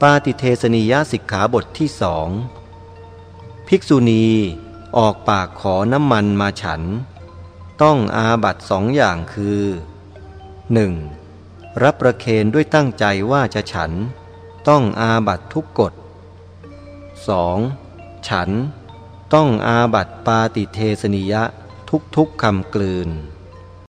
ปาติเทสนิยสิกขาบทที่สองภิกษุณีออกปากขอน้ำมันมาฉัน ต้องอาบัตสองอย่างคือ 1. รับประเคนด้วยตั้งใจว่าจะฉัน ต้องอาบัตทุกกฎ 2. ฉัน ต้องอาบัตปาติเทสนิยะทุกทุกคำกลืน